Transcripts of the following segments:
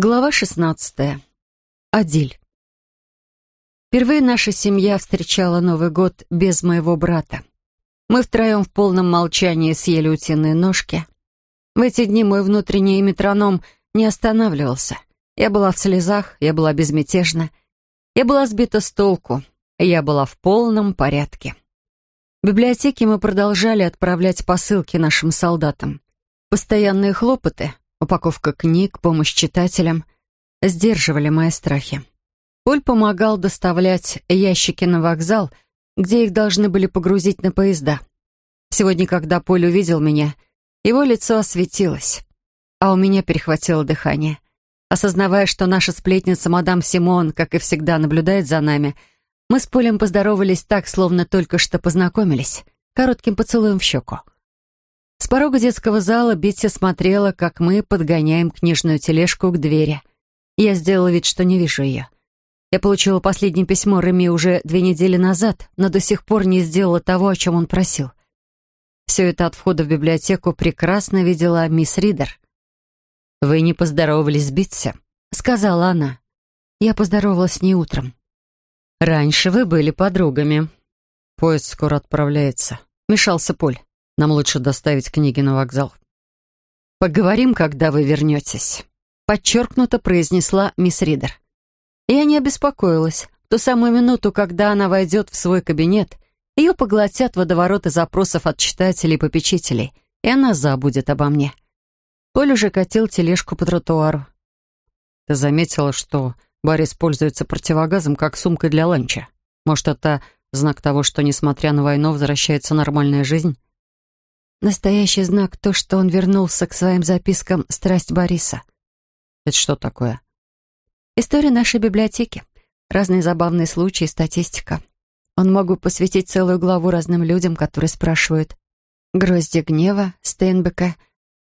Глава 16. Адиль. Впервые наша семья встречала Новый год без моего брата. Мы втроем в полном молчании съели утиные ножки. В эти дни мой внутренний метроном не останавливался. Я была в слезах, я была безмятежна. Я была сбита с толку, я была в полном порядке. В библиотеке мы продолжали отправлять посылки нашим солдатам. Постоянные хлопоты — Упаковка книг, помощь читателям сдерживали мои страхи. Поль помогал доставлять ящики на вокзал, где их должны были погрузить на поезда. Сегодня, когда Поль увидел меня, его лицо осветилось, а у меня перехватило дыхание. Осознавая, что наша сплетница мадам Симон, как и всегда, наблюдает за нами, мы с Полем поздоровались так, словно только что познакомились, коротким поцелуем в щеку. С порога детского зала Битти смотрела, как мы подгоняем книжную тележку к двери. Я сделала вид, что не вижу ее. Я получила последнее письмо Реми уже две недели назад, но до сих пор не сделала того, о чем он просил. Все это от входа в библиотеку прекрасно видела мисс Ридер. «Вы не поздоровались с Битси», — сказала она. Я поздоровалась с ней утром. «Раньше вы были подругами». «Поезд скоро отправляется», — мешался Поль. Нам лучше доставить книги на вокзал. «Поговорим, когда вы вернетесь», — подчеркнуто произнесла мисс Ридер. Я не обеспокоилась. В ту самую минуту, когда она войдет в свой кабинет, ее поглотят водовороты запросов от читателей и попечителей, и она забудет обо мне. Поль уже катил тележку по тротуару. «Ты заметила, что Барри используется противогазом как сумкой для ланча? Может, это знак того, что, несмотря на войну, возвращается нормальная жизнь?» Настоящий знак то, что он вернулся к своим запискам «Страсть Бориса». Это что такое? История нашей библиотеки. Разные забавные случаи, статистика. Он мог бы посвятить целую главу разным людям, которые спрашивают «Грозди гнева» Стейнбека,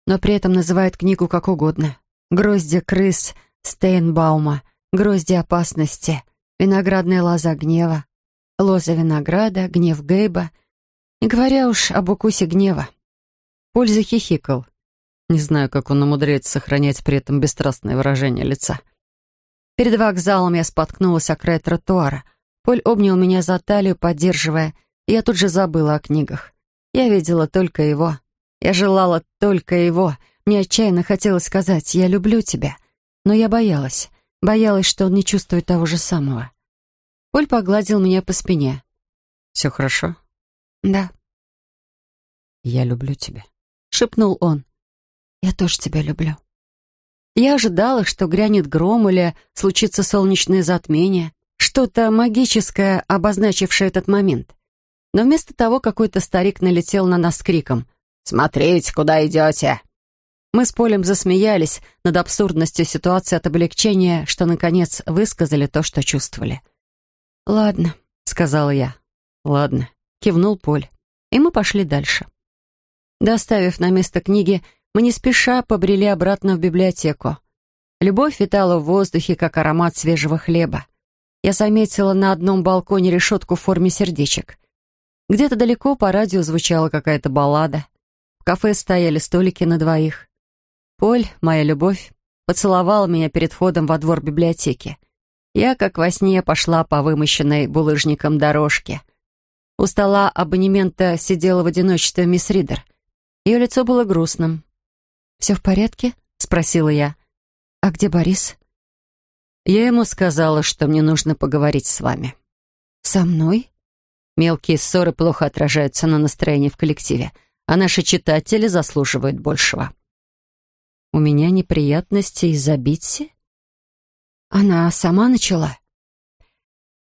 но при этом называют книгу как угодно. «Грозди крыс» Стейнбаума, «Грозди опасности», «Виноградная лоза гнева», «Лоза винограда», «Гнев Гейба», не говоря уж об укусе гнева. Поль захихикал. Не знаю, как он умудряется сохранять при этом бесстрастное выражение лица. Перед вокзалом я споткнулась о край тротуара. Поль обнял меня за талию, поддерживая, и я тут же забыла о книгах. Я видела только его. Я желала только его. Мне отчаянно хотелось сказать «я люблю тебя», но я боялась. Боялась, что он не чувствует того же самого. Поль погладил меня по спине. «Все хорошо?» «Да». «Я люблю тебя», шепнул он. «Я тоже тебя люблю». Я ожидала, что грянет гром или случится солнечное затмение, что-то магическое, обозначившее этот момент. Но вместо того какой-то старик налетел на нас с криком «Смотрите, куда идете!» Мы с Полем засмеялись над абсурдностью ситуации от облегчения, что, наконец, высказали то, что чувствовали. «Ладно», — сказала я. «Ладно», — кивнул Поль. И мы пошли дальше. Доставив на место книги, мы не спеша побрели обратно в библиотеку. Любовь витала в воздухе, как аромат свежего хлеба. Я заметила на одном балконе решетку в форме сердечек. Где-то далеко по радио звучала какая-то баллада. В кафе стояли столики на двоих. Поль, моя любовь, поцеловал меня перед входом во двор библиотеки. Я, как во сне, пошла по вымощенной булыжником дорожке. У стола абонемента сидела в одиночестве мисс Ридер — ее лицо было грустным. «Все в порядке?» — спросила я. «А где Борис?» Я ему сказала, что мне нужно поговорить с вами. «Со мной?» Мелкие ссоры плохо отражаются на настроении в коллективе, а наши читатели заслуживают большего. «У меня неприятности из-за Битси?» «Она сама начала?»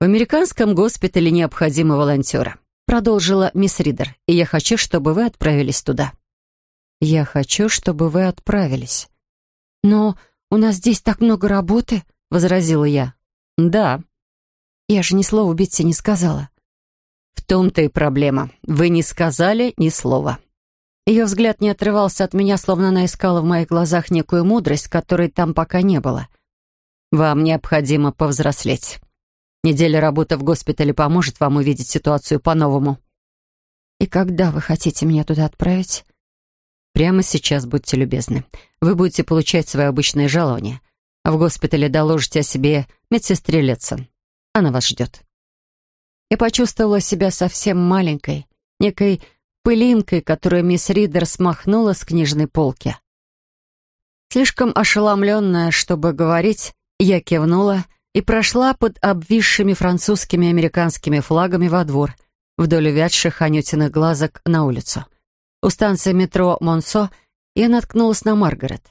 «В американском госпитале необходимы волонтеры», продолжила мисс Ридер, «и я хочу, чтобы вы отправились туда». «Я хочу, чтобы вы отправились». «Но у нас здесь так много работы», — возразила я. «Да». «Я же ни слова Битси не сказала». «В том-то и проблема. Вы не сказали ни слова». Ее взгляд не отрывался от меня, словно она искала в моих глазах некую мудрость, которой там пока не было. «Вам необходимо повзрослеть. Неделя работы в госпитале поможет вам увидеть ситуацию по-новому». «И когда вы хотите меня туда отправить?» Прямо сейчас будьте любезны. Вы будете получать свое обычное жалование. в госпитале доложите о себе медсестре Летсон. Она вас ждет». Я почувствовала себя совсем маленькой, некой пылинкой, которую мисс Ридер смахнула с книжной полки. Слишком ошеломленная, чтобы говорить, я кивнула и прошла под обвисшими французскими и американскими флагами во двор, вдоль увядших анютиных глазок на улицу. У станции метро Монсо я наткнулась на Маргарет.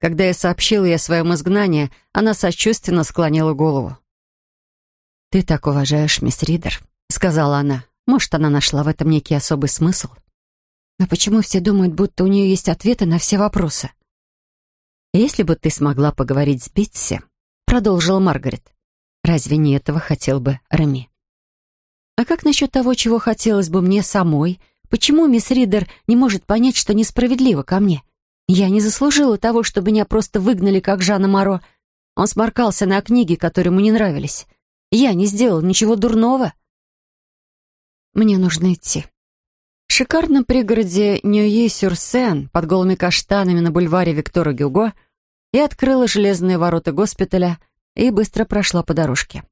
Когда я сообщила ей о своем изгнании, она сочувственно склонила голову. «Ты так уважаешь мисс Ридер», — сказала она. «Может, она нашла в этом некий особый смысл?» «Но почему все думают, будто у нее есть ответы на все вопросы?» «Если бы ты смогла поговорить с Битси», — продолжила Маргарет, «разве не этого хотел бы Реми?» «А как насчет того, чего хотелось бы мне самой? Почему мисс Ридер не может понять, что несправедливо ко мне? Я не заслужила того, чтобы меня просто выгнали, как Жанна Моро. Он сморкался на книги, которые ему не нравились. Я не сделал ничего дурного». «Мне нужно идти», в шикарном пригороде Ньюи-Сюр-Сен под голыми каштанами на бульваре Виктора Гюго я открыла железные ворота госпиталя и быстро прошла по дорожке.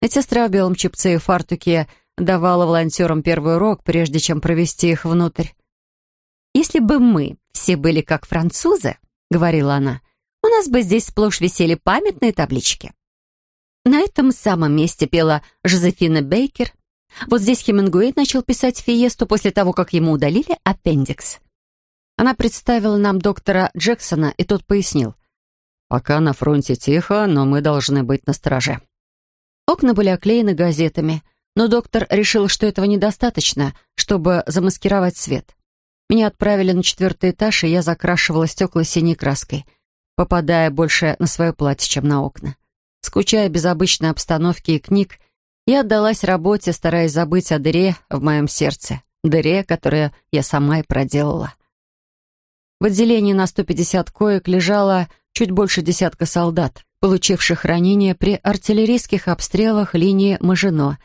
Медсестра в белом чипце и фартуке давала волонтерам первый урок, прежде чем провести их внутрь. «Если бы мы все были как французы», — говорила она, «у нас бы здесь сплошь висели памятные таблички». На этом самом месте пела Жозефина Бейкер — вот здесь Хемингуэй начал писать «Фиесту» после того, как ему удалили аппендикс. Она представила нам доктора Джексона, и тот пояснил. «Пока на фронте тихо, но мы должны быть на страже». Окна были оклеены газетами, но доктор решил, что этого недостаточно, чтобы замаскировать свет. Меня отправили на четвертый этаж, и я закрашивала стекла синей краской, попадая больше на свое платье, чем на окна. Скучая без обычной обстановки и книг, я отдалась работе, стараясь забыть о дыре в моем сердце, дыре, которую я сама и проделала. В отделении на 150 коек лежало чуть больше десятка солдат, получивших ранения при артиллерийских обстрелах линии Мажино.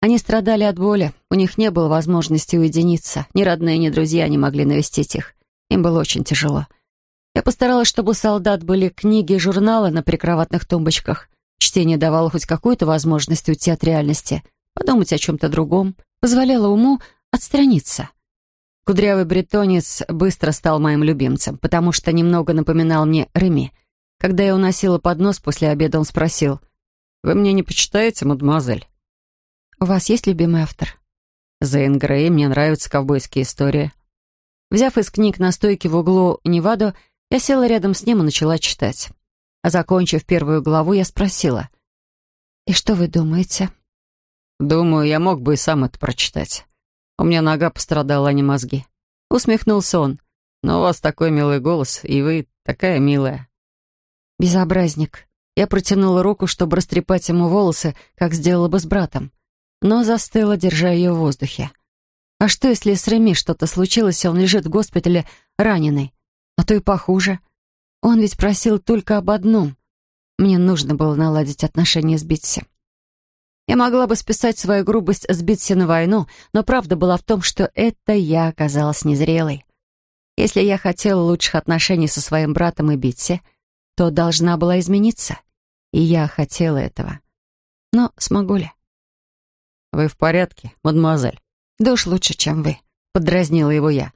Они страдали от боли, у них не было возможности уединиться, ни родные, ни друзья не могли навестить их. Им было очень тяжело. Я постаралась, чтобы у солдат были книги и журналы на прикроватных тумбочках. Чтение давало хоть какую-то возможность уйти от реальности, подумать о чем-то другом, позволяло уму отстраниться. Кудрявый бретонец быстро стал моим любимцем, потому что немного напоминал мне Реми. Когда я уносила поднос после обеда, он спросил, «Вы мне не почитаете, мадемуазель?» «У вас есть любимый автор?» «Зейн Грей, мне нравятся ковбойские истории». Взяв из книг на стойке в углу Неваду, я села рядом с ним и начала читать. А закончив первую главу, я спросила. «И что вы думаете?» «Думаю, я мог бы и сам это прочитать. У меня нога пострадала, а не мозги». Усмехнулся он. «Но у вас такой милый голос, и вы такая милая». «Безобразник». Я протянула руку, чтобы растрепать ему волосы, как сделала бы с братом, но застыла, держа ее в воздухе. А что, если с Реми что-то случилось, и он лежит в госпитале раненый? А то и похуже. Он ведь просил только об одном. Мне нужно было наладить отношения с Битси. Я могла бы списать свою грубость с Битси на войну, но правда была в том, что это я оказалась незрелой. Если я хотела лучших отношений со своим братом и Битси, то должна была измениться. И я хотела этого. Но смогу ли? «Вы в порядке, мадемуазель?» «Да уж лучше, чем вы», — подразнила его я.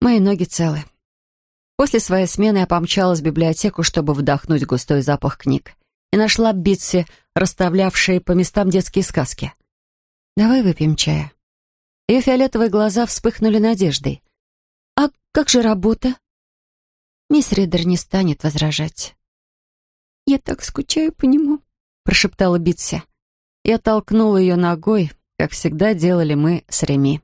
«Мои ноги целы. После своей смены я помчалась в библиотеку, чтобы вдохнуть густой запах книг, и нашла Битси, расставлявшие по местам детские сказки. «Давай выпьем чая». Ее фиолетовые глаза вспыхнули надеждой. «А как же работа?» Мисс Ридер не станет возражать. «Я так скучаю по нему», — прошептала Битси. Я толкнула ее ногой, как всегда делали мы с Реми.